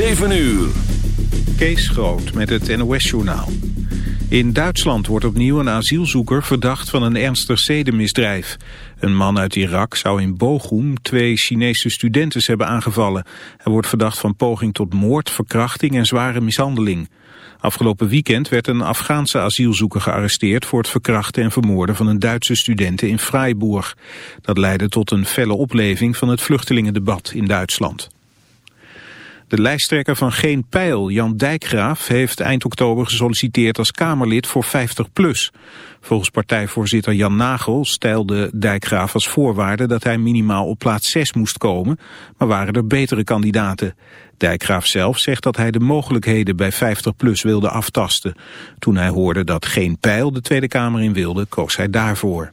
7 uur. Kees Groot met het NOS-journaal. In Duitsland wordt opnieuw een asielzoeker verdacht van een ernstig zedenmisdrijf. Een man uit Irak zou in Bochum twee Chinese studenten hebben aangevallen. Hij wordt verdacht van poging tot moord, verkrachting en zware mishandeling. Afgelopen weekend werd een Afghaanse asielzoeker gearresteerd... voor het verkrachten en vermoorden van een Duitse studenten in Freiburg. Dat leidde tot een felle opleving van het vluchtelingendebat in Duitsland. De lijsttrekker van Geen Pijl, Jan Dijkgraaf, heeft eind oktober gesolliciteerd als Kamerlid voor 50PLUS. Volgens partijvoorzitter Jan Nagel stelde Dijkgraaf als voorwaarde dat hij minimaal op plaats 6 moest komen, maar waren er betere kandidaten. Dijkgraaf zelf zegt dat hij de mogelijkheden bij 50PLUS wilde aftasten. Toen hij hoorde dat Geen Pijl de Tweede Kamer in wilde, koos hij daarvoor.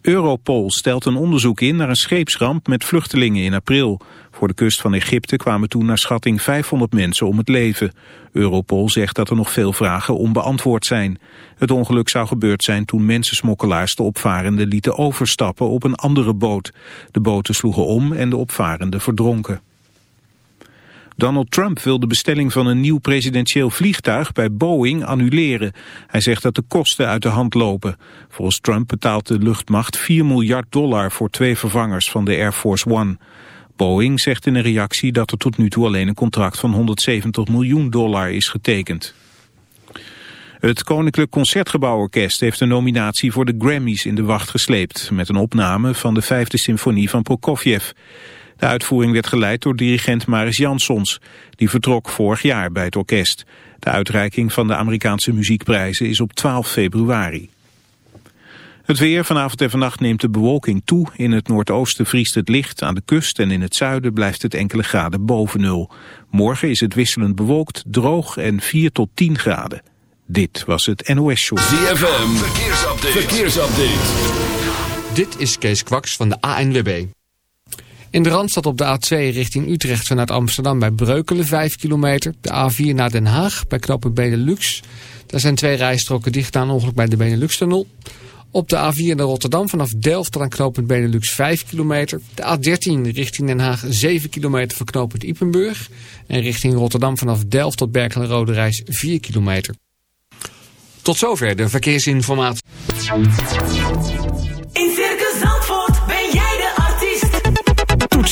Europol stelt een onderzoek in naar een scheepsramp met vluchtelingen in april. Voor de kust van Egypte kwamen toen naar schatting 500 mensen om het leven. Europol zegt dat er nog veel vragen onbeantwoord zijn. Het ongeluk zou gebeurd zijn toen mensensmokkelaars de opvarenden lieten overstappen op een andere boot. De boten sloegen om en de opvarenden verdronken. Donald Trump wil de bestelling van een nieuw presidentieel vliegtuig bij Boeing annuleren. Hij zegt dat de kosten uit de hand lopen. Volgens Trump betaalt de luchtmacht 4 miljard dollar voor twee vervangers van de Air Force One. Boeing zegt in een reactie dat er tot nu toe alleen een contract van 170 miljoen dollar is getekend. Het Koninklijk Concertgebouworkest heeft een nominatie voor de Grammys in de wacht gesleept... met een opname van de vijfde symfonie van Prokofjev. De uitvoering werd geleid door dirigent Maris Jansons. Die vertrok vorig jaar bij het orkest. De uitreiking van de Amerikaanse muziekprijzen is op 12 februari. Het weer vanavond en vannacht neemt de bewolking toe. In het noordoosten vriest het licht aan de kust en in het zuiden blijft het enkele graden boven nul. Morgen is het wisselend bewolkt, droog en 4 tot 10 graden. Dit was het NOS Show. ZFM, verkeersupdate. verkeersupdate. Dit is Kees Kwaks van de ANWB. In de Randstad op de A2 richting Utrecht vanuit Amsterdam bij Breukelen 5 kilometer. De A4 naar Den Haag bij knooppunt Benelux. Daar zijn twee rijstroken dicht aan ongeluk bij de Benelux-tunnel. Op de A4 naar Rotterdam vanaf Delft aan knooppunt Benelux 5 kilometer. De A13 richting Den Haag 7 kilometer voor knooppunt Ipenburg. En richting Rotterdam vanaf Delft tot Berkel en Rode Reis 4 kilometer. Tot zover de verkeersinformatie.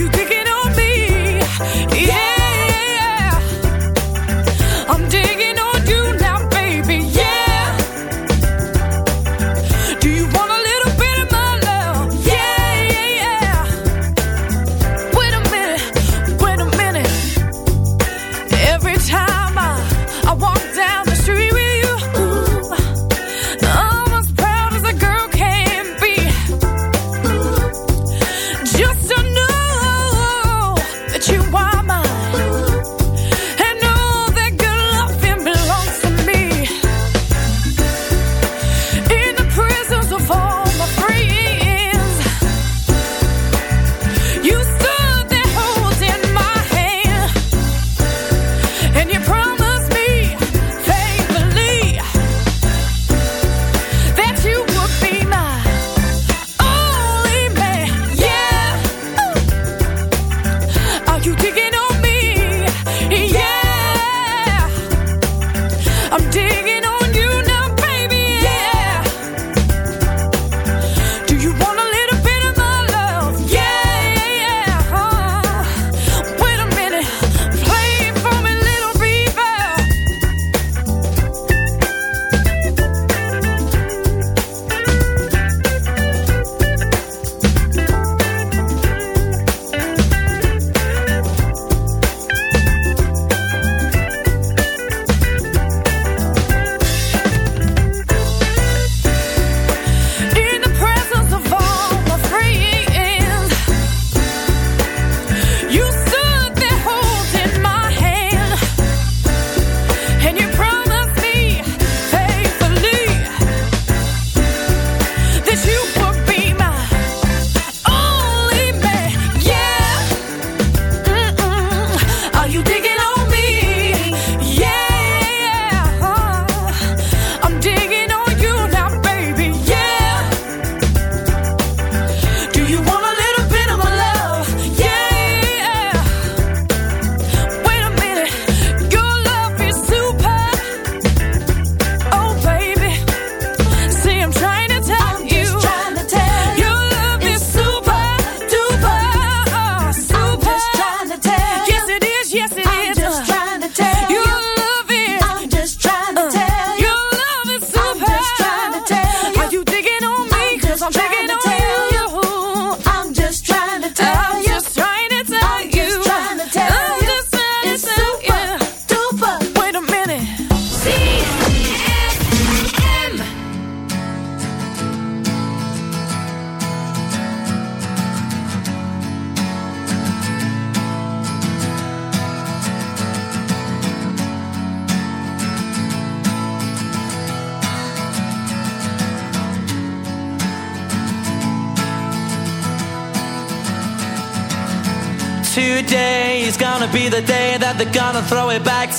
you digging on me? Yeah.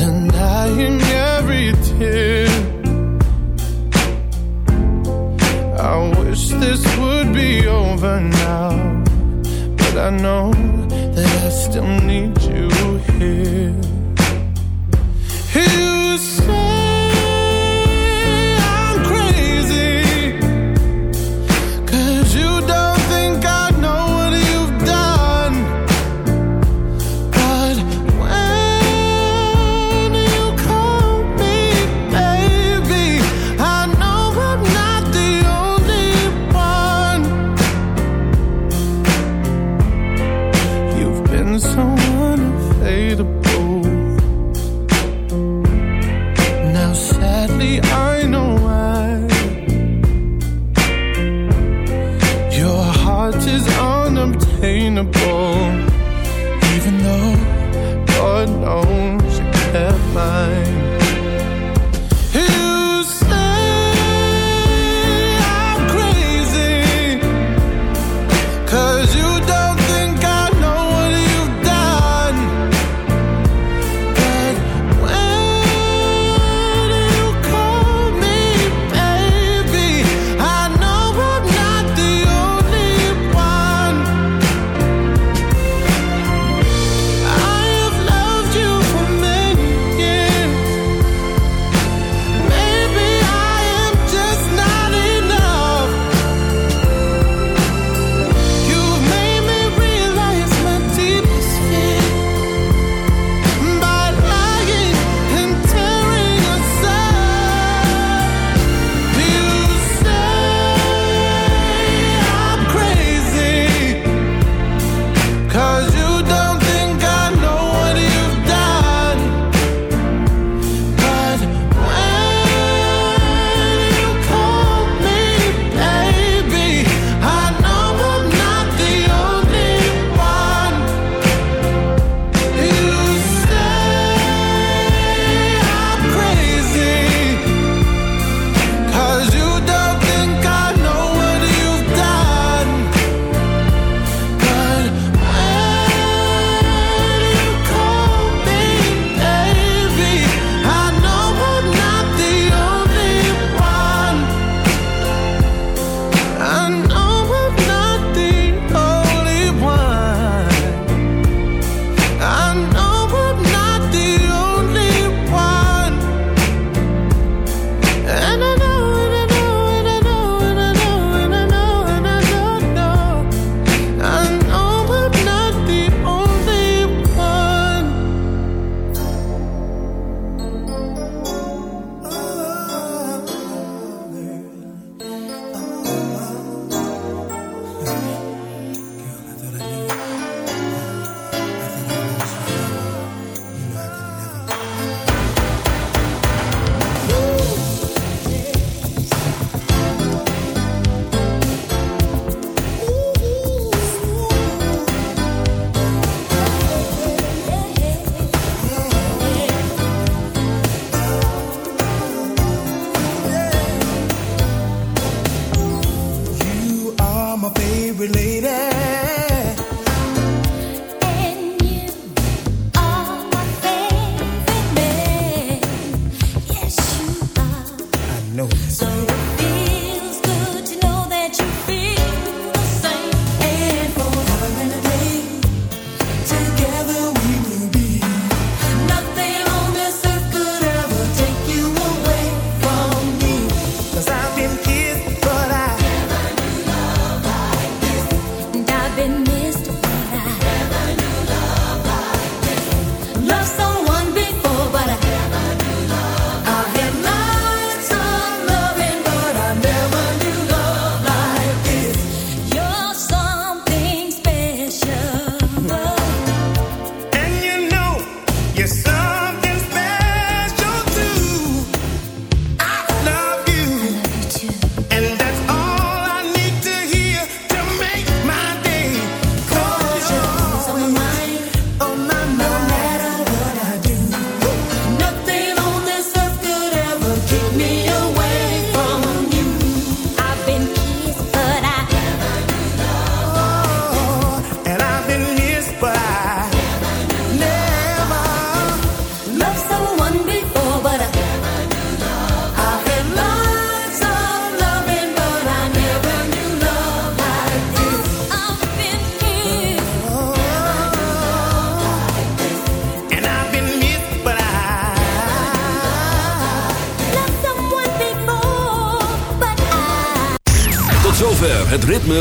denying every tear. I wish this would be over now, but I know that I still need you here.